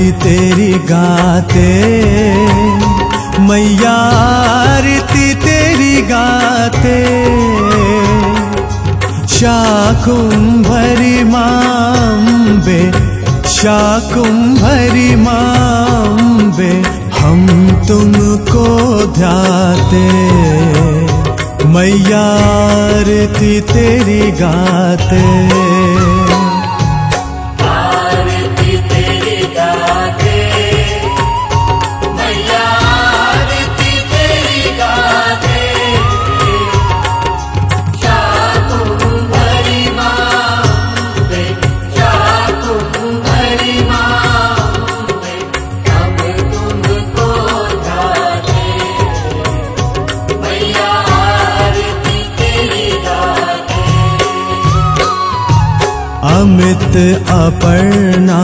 आरती तेरी गाते, मैया आरती तेरी गाते। शाकुंभरी माम्बे शाकुंभरी माम्बे हम तुमको ध्याते। मैया आरती तेरी गाते। अमित अपर्णा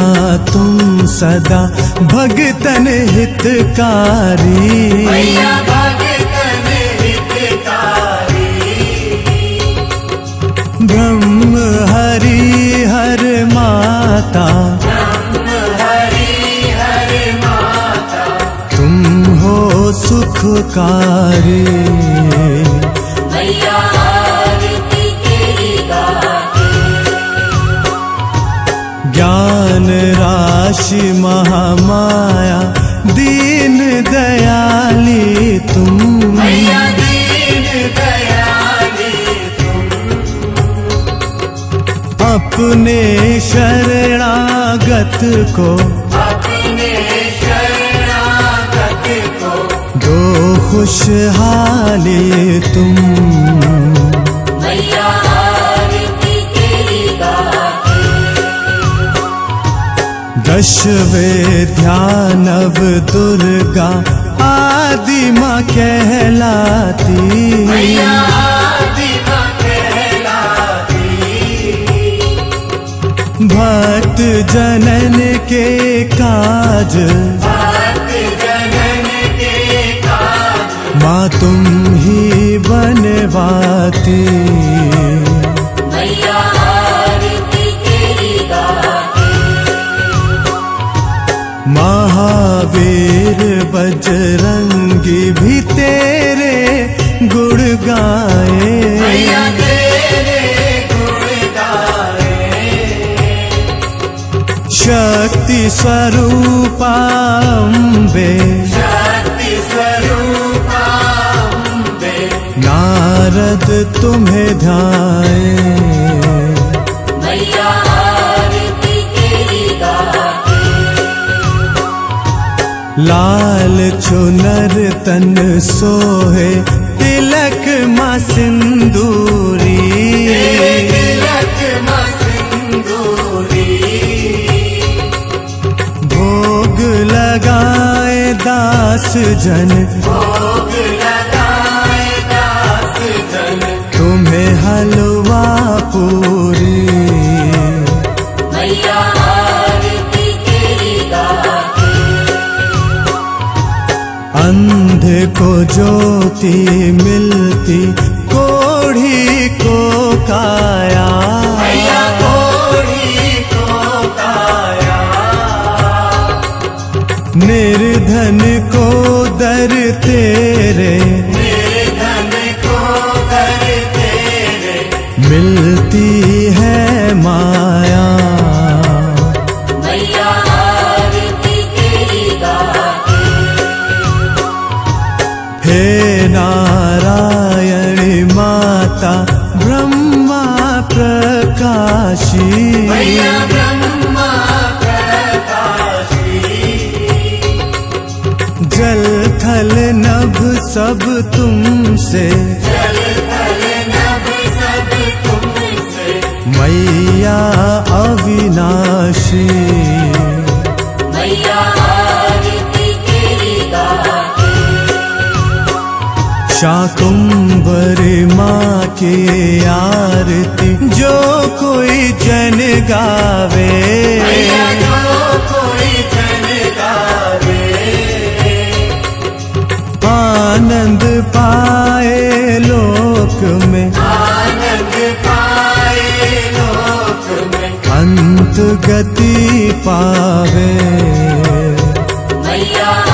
तुम सदा भगतन हितकारी। मैया भगतन ब्रह्म हरि हर माता। ब्रह्म हरि हरि माता। तुम हो सुखकारी। राशि महामाया दीन दयाली तुम। मैया दीन दयाली अपने शरणागत को अपने शरणागत को। दो खुशहाली तुम। मैया वेद्यानव दुर्गा आदि माँ कहलाती। मैया आदि माँ कहलाती। भक्त जनन के काज। भक्त जनन के काज। माँ तुम ही बनवाती। स्वरूपाम्बे शक्ति स्वरूपाम्बे नारद तुम्हें ध्याए लाल चुनर तन सोहे तिलक माँ सिंदूरी। तिलक मसिंदूरी दास जन। तुम्हें हलवा पूरी। अंधे को ज्योति मिलती दर तेरे सब तुमसे। मैया अविनाशी। शाकुंभर माँ की आरती जो कोई जन गावे। गति पावे। मैया।